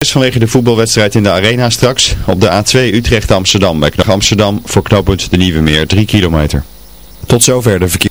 is vanwege de voetbalwedstrijd in de Arena straks. Op de A2 Utrecht-Amsterdam bij Knag Amsterdam voor knooppunt de Nieuwe Meer 3 kilometer. Tot zover de verkeer.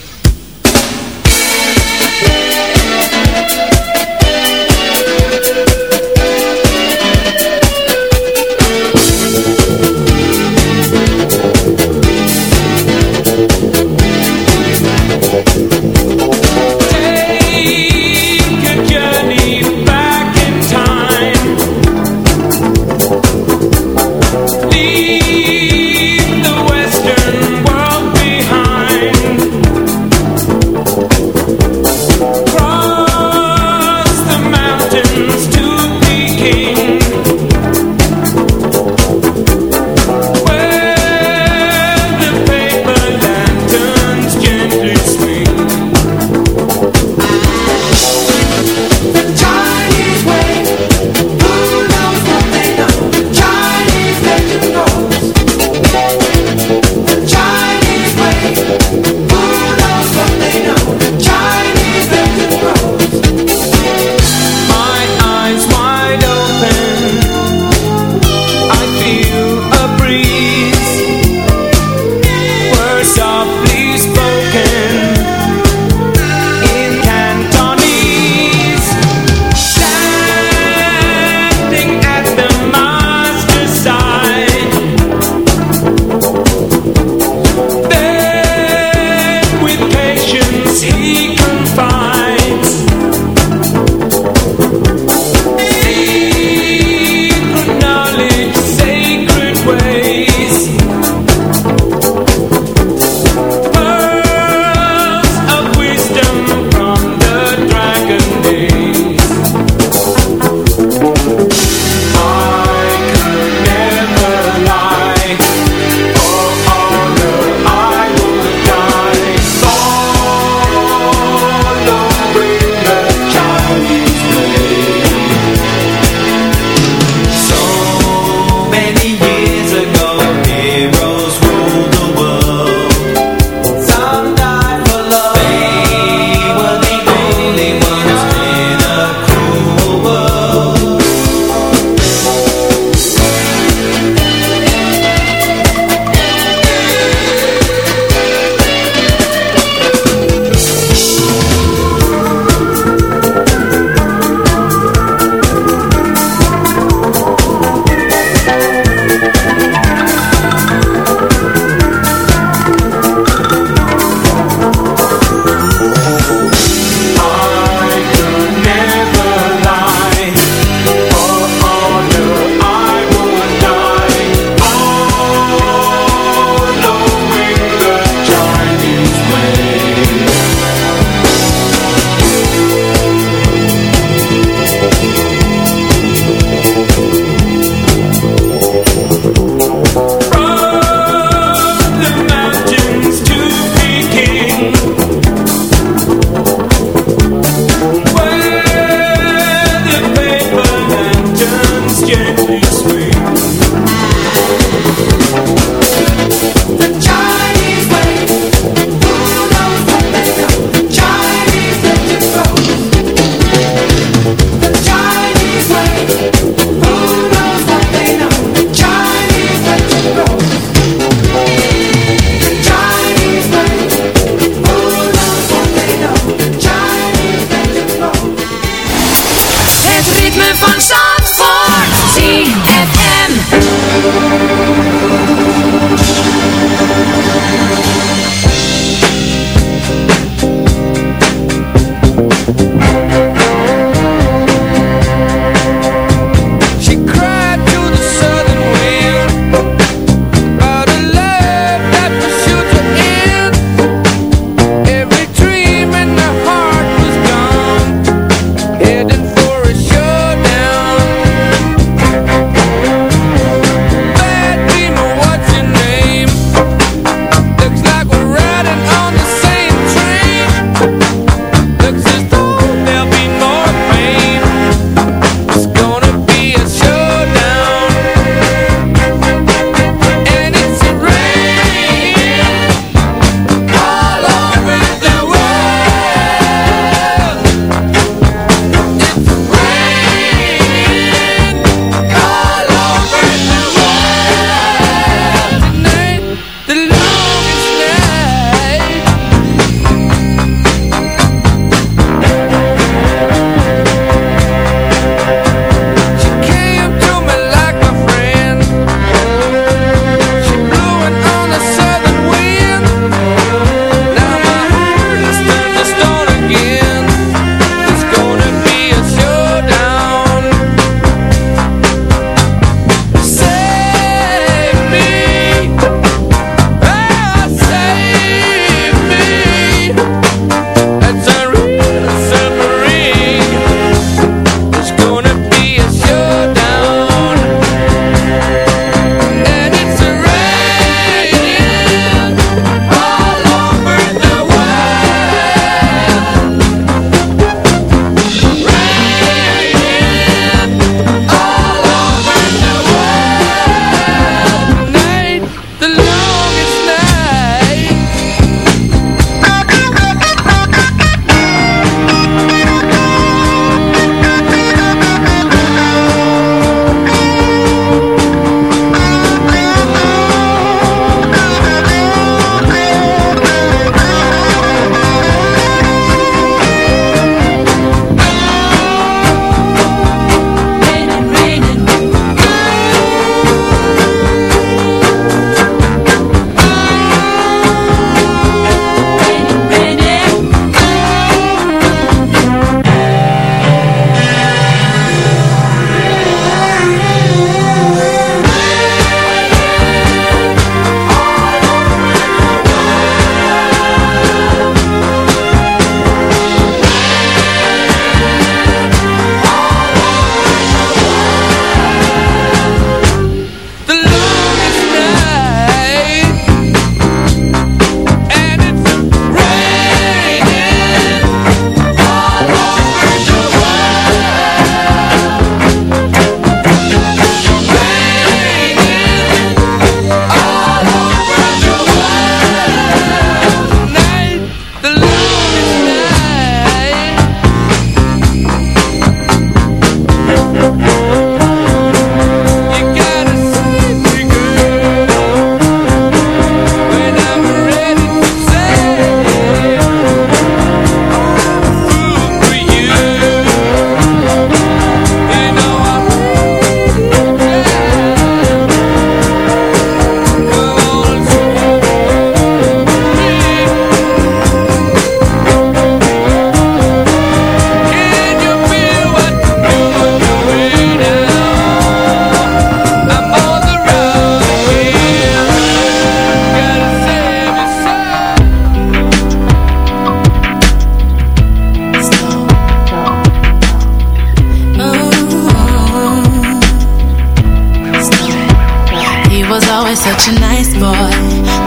such a nice boy,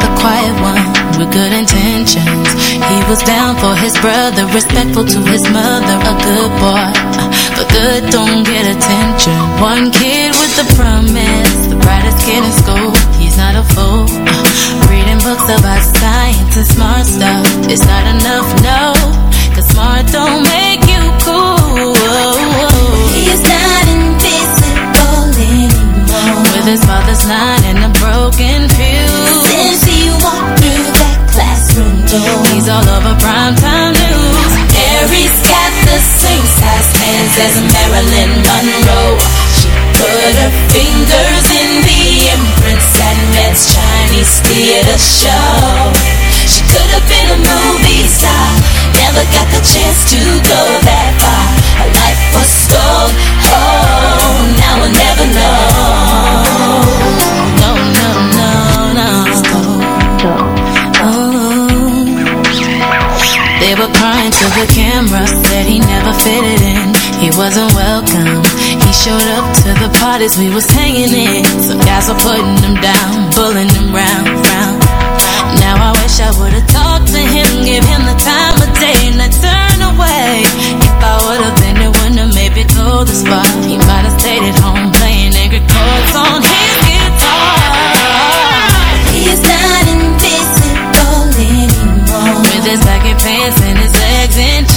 the quiet one with good intentions. He was down for his brother, respectful to his mother, a good boy. But good don't get attention. One kid with the promise, the brightest kid in school. He's not a fool. Reading books about science and smart stuff. It's not enough, no. Cause smart don't make his father's line and a broken fuse. Since he walked through that classroom door, he's all over primetime news. Mary's got the same size hands as Marilyn Monroe. She put her fingers in the imprints at Met's Chinese theater show. She could have been a movie star, never got the chance to go that far. Her life was stole. Oh, now we'll never know. The camera, said he never fitted in. He wasn't welcome. He showed up to the parties we was hanging in. Some guys were putting him down, pulling him round, round. Now I wish I would've talked to him, give him the time of day, and I turn away. If I would've been there, wouldn't have maybe go the spot. He might have stayed at home playing angry chords on his guitar. He's not invisible anymore. With his baggy pants and his in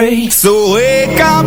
free. So wake up,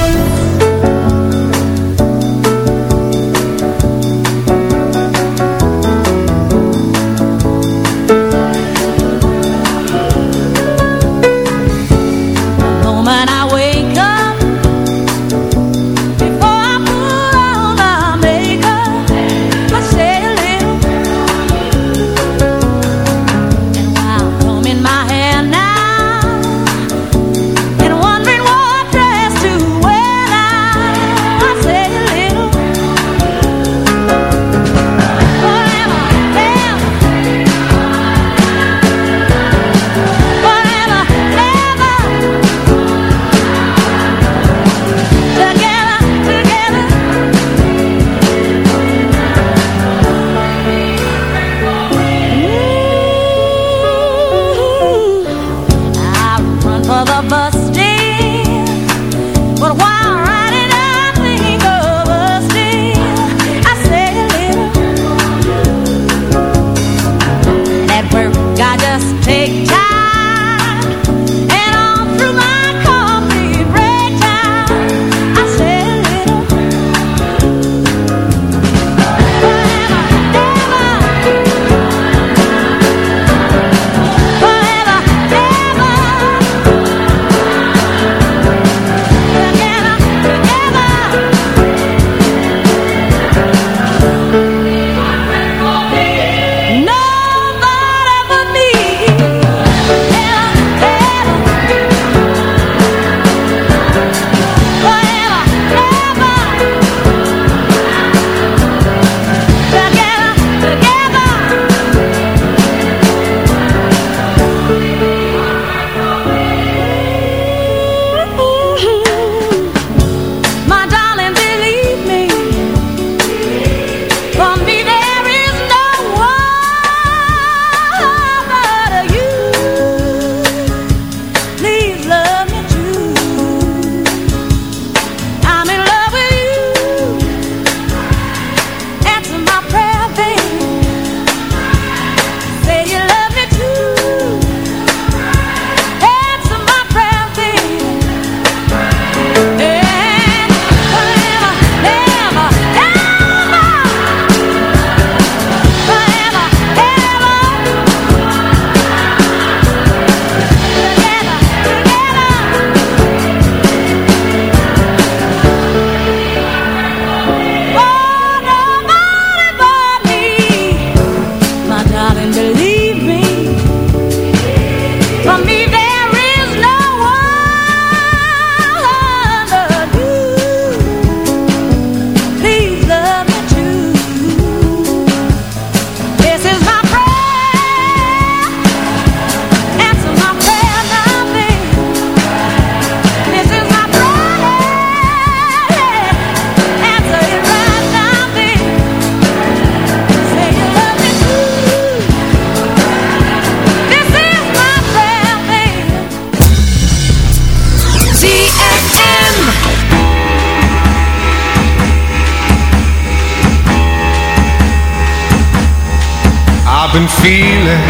been feeling,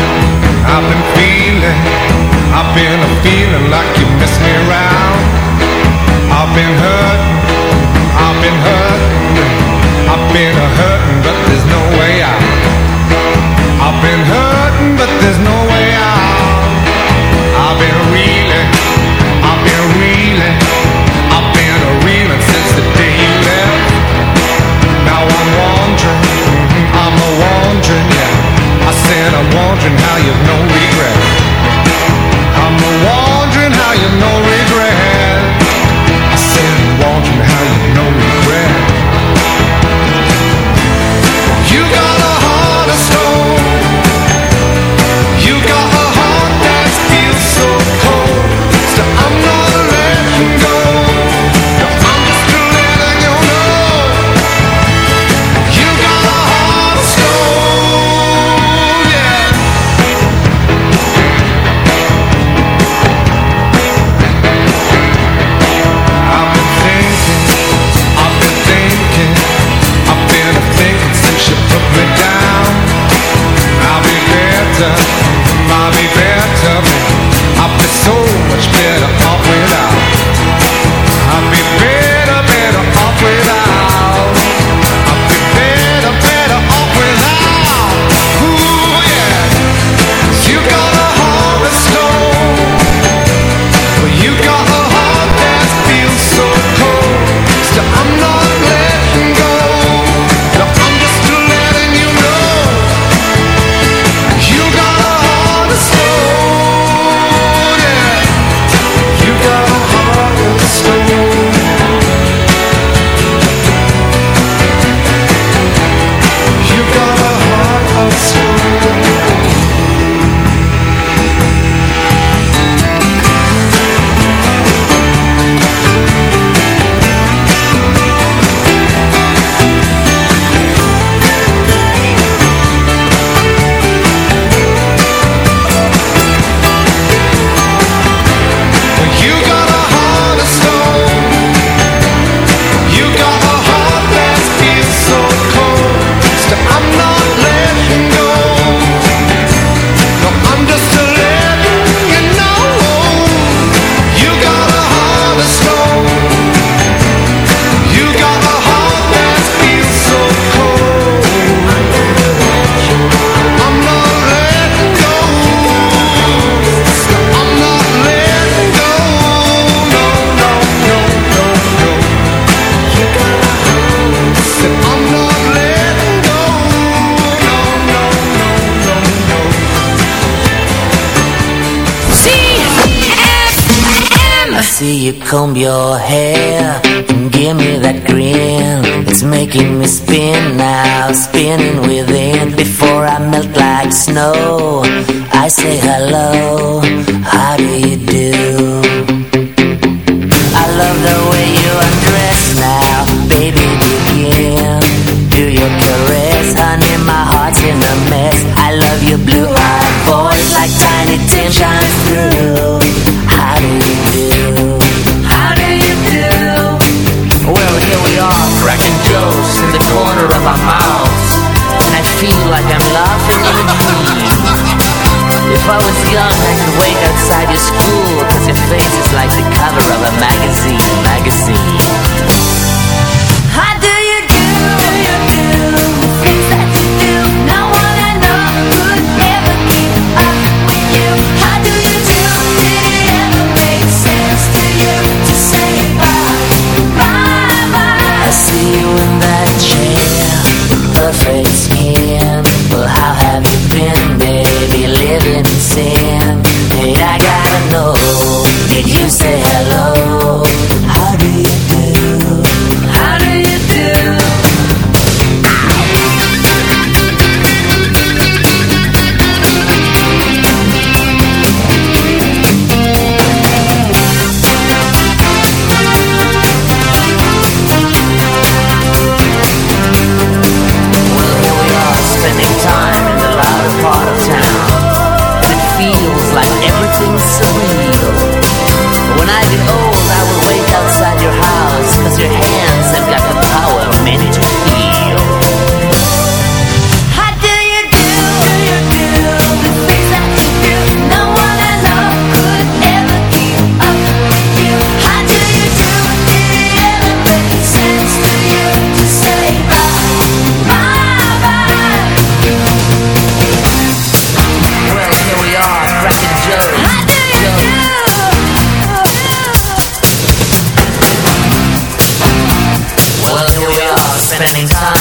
I've been feeling, I've been a feeling like you messed me around. I've been hurt, I've been hurt, I've been a hurting, but there's no way out. I've been hurt. and how you've no regrets. your head. spending time.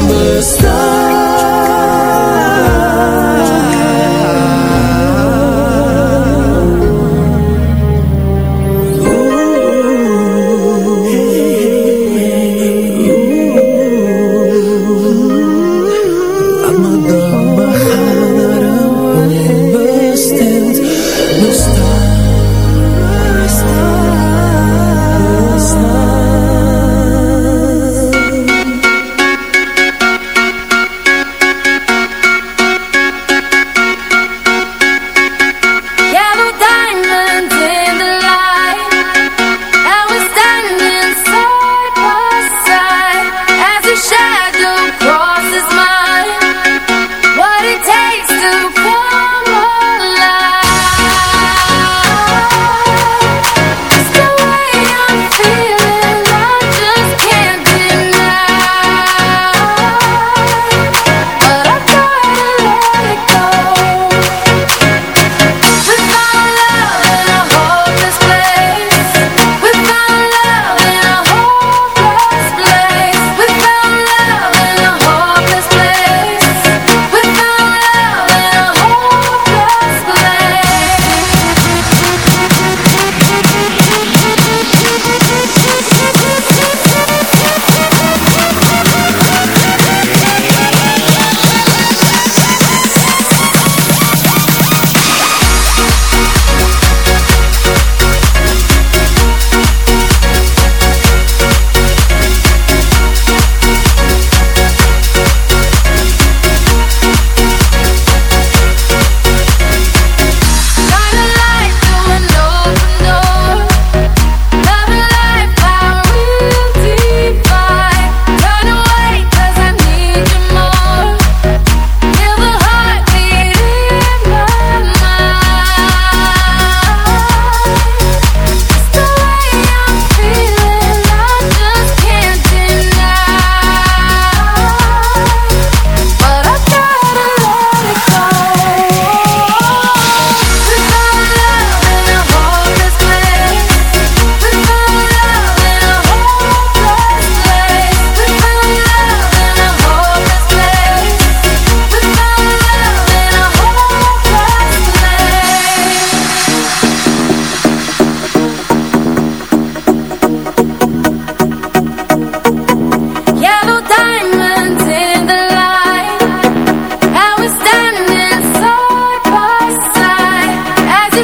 the stars.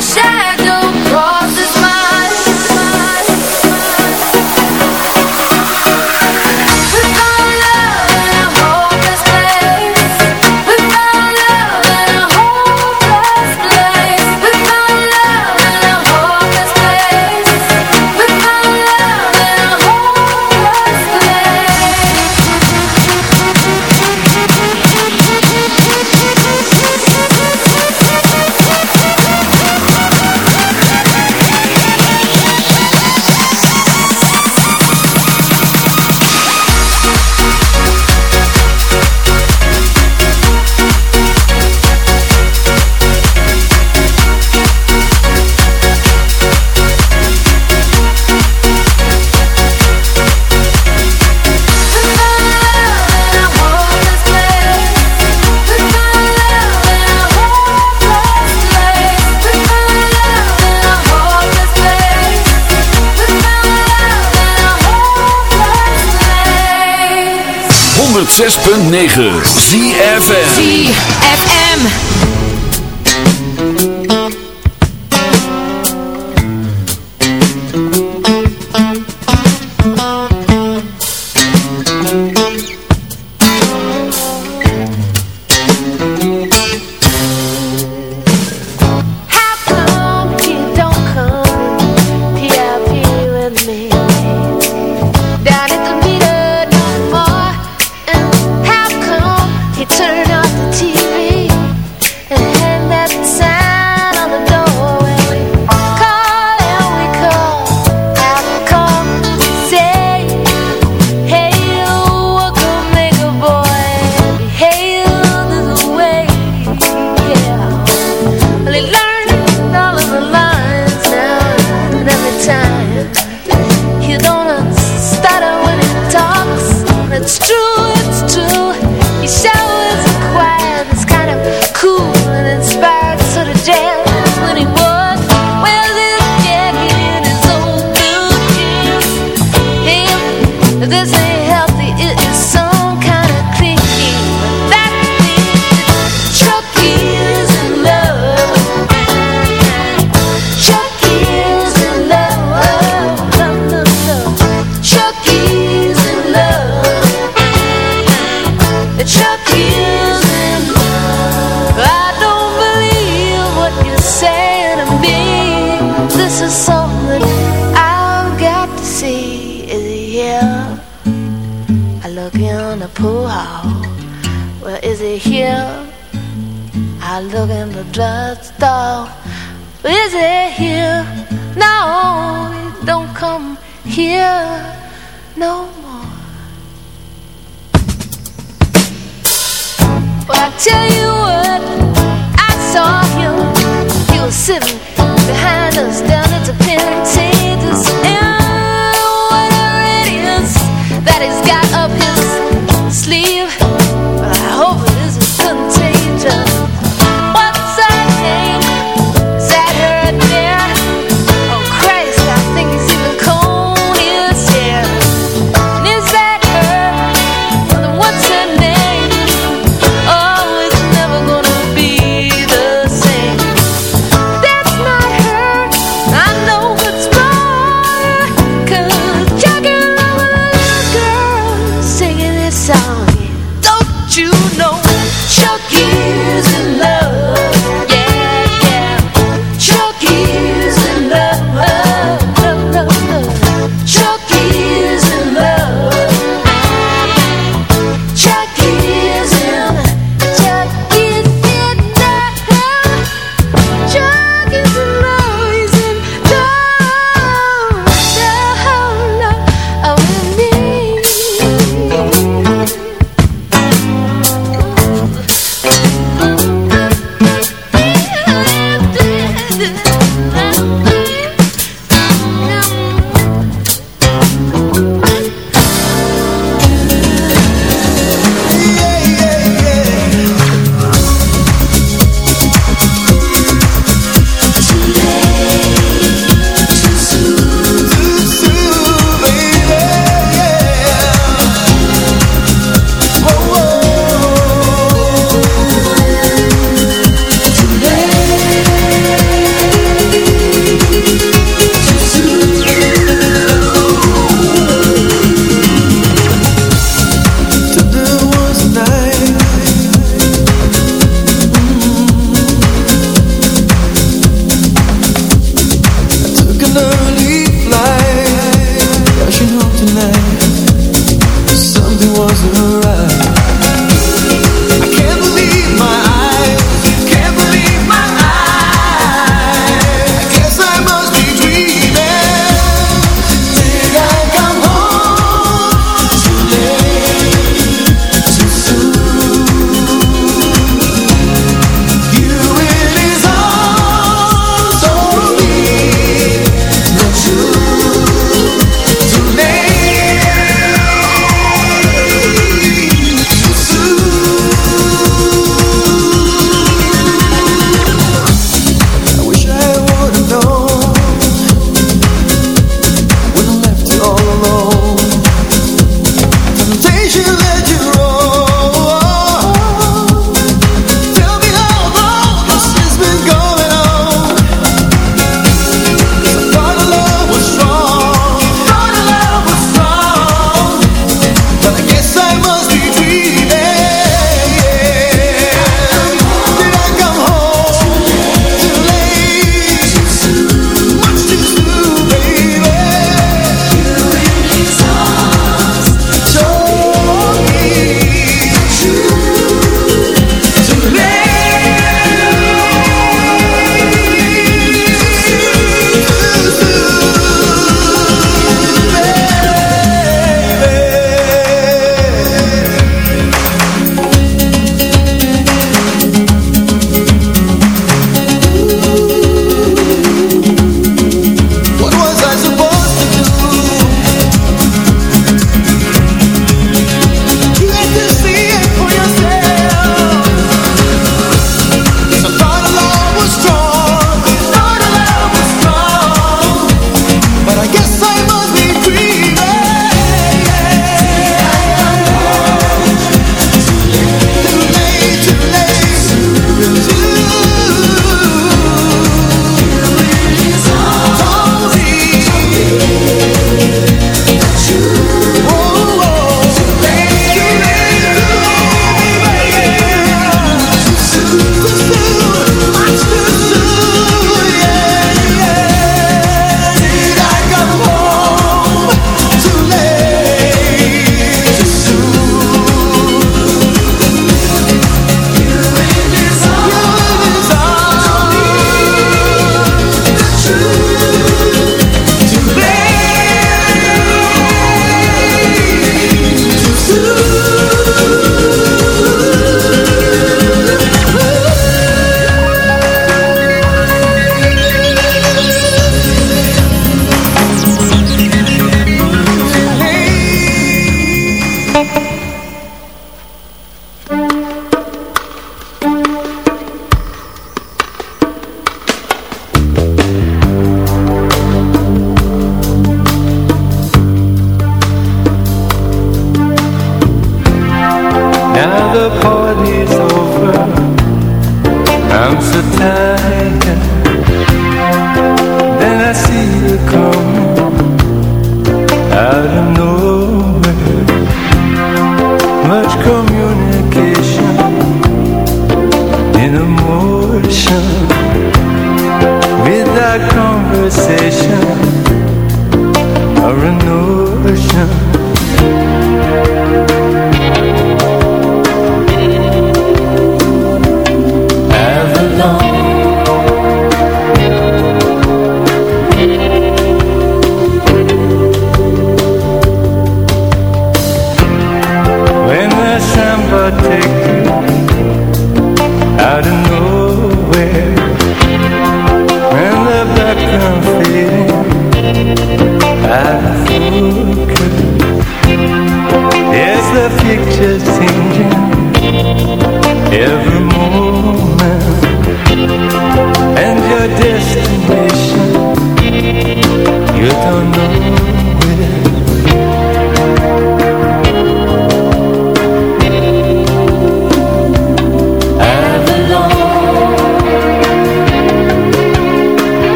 sunshine. 106.9 ZFM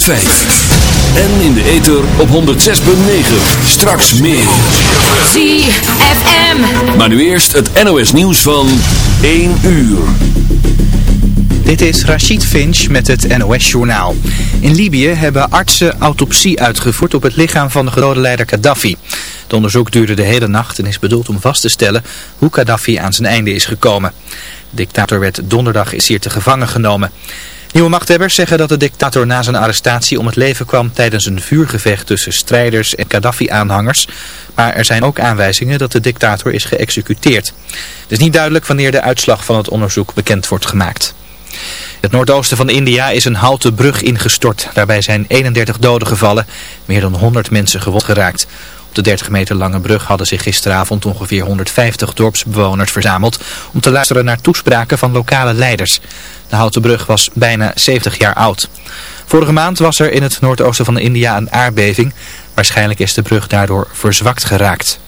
En in de ether op 106.9. Straks meer. ZFM. Maar nu eerst het NOS nieuws van 1 uur. Dit is Rachid Finch met het NOS-journaal. In Libië hebben artsen autopsie uitgevoerd op het lichaam van de gedode leider Gaddafi. Het onderzoek duurde de hele nacht en is bedoeld om vast te stellen hoe Gaddafi aan zijn einde is gekomen. De dictator werd donderdag is hier te gevangen genomen. Nieuwe machthebbers zeggen dat de dictator na zijn arrestatie om het leven kwam tijdens een vuurgevecht tussen strijders en Gaddafi-aanhangers. Maar er zijn ook aanwijzingen dat de dictator is geëxecuteerd. Het is niet duidelijk wanneer de uitslag van het onderzoek bekend wordt gemaakt. Het noordoosten van India is een houten brug ingestort. Daarbij zijn 31 doden gevallen, meer dan 100 mensen gewond geraakt. Op de 30 meter lange brug hadden zich gisteravond ongeveer 150 dorpsbewoners verzameld om te luisteren naar toespraken van lokale leiders. De houten brug was bijna 70 jaar oud. Vorige maand was er in het noordoosten van India een aardbeving. Waarschijnlijk is de brug daardoor verzwakt geraakt.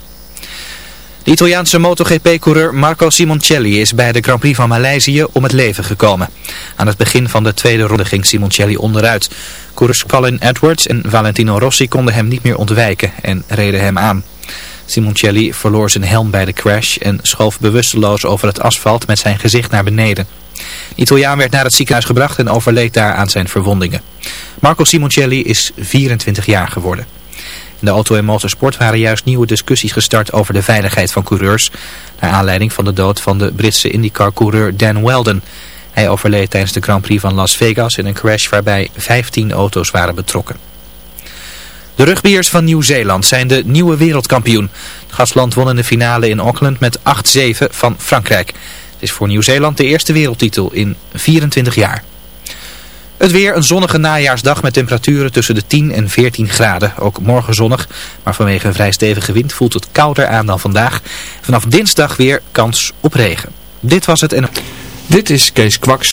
De Italiaanse MotoGP-coureur Marco Simoncelli is bij de Grand Prix van Maleisië om het leven gekomen. Aan het begin van de tweede ronde ging Simoncelli onderuit. Coureurs Colin Edwards en Valentino Rossi konden hem niet meer ontwijken en reden hem aan. Simoncelli verloor zijn helm bij de crash en schoof bewusteloos over het asfalt met zijn gezicht naar beneden. De Italiaan werd naar het ziekenhuis gebracht en overleed daar aan zijn verwondingen. Marco Simoncelli is 24 jaar geworden. De auto- en motorsport waren juist nieuwe discussies gestart over de veiligheid van coureurs. Naar aanleiding van de dood van de Britse IndyCar-coureur Dan Weldon. Hij overleed tijdens de Grand Prix van Las Vegas in een crash waarbij 15 auto's waren betrokken. De rugbiers van Nieuw-Zeeland zijn de nieuwe wereldkampioen. Het gastland won in de finale in Auckland met 8-7 van Frankrijk. Het is voor Nieuw-Zeeland de eerste wereldtitel in 24 jaar. Het weer een zonnige najaarsdag met temperaturen tussen de 10 en 14 graden. Ook morgen zonnig, maar vanwege een vrij stevige wind voelt het kouder aan dan vandaag. Vanaf dinsdag weer kans op regen. Dit was het en... Dit is Kees Kwaks.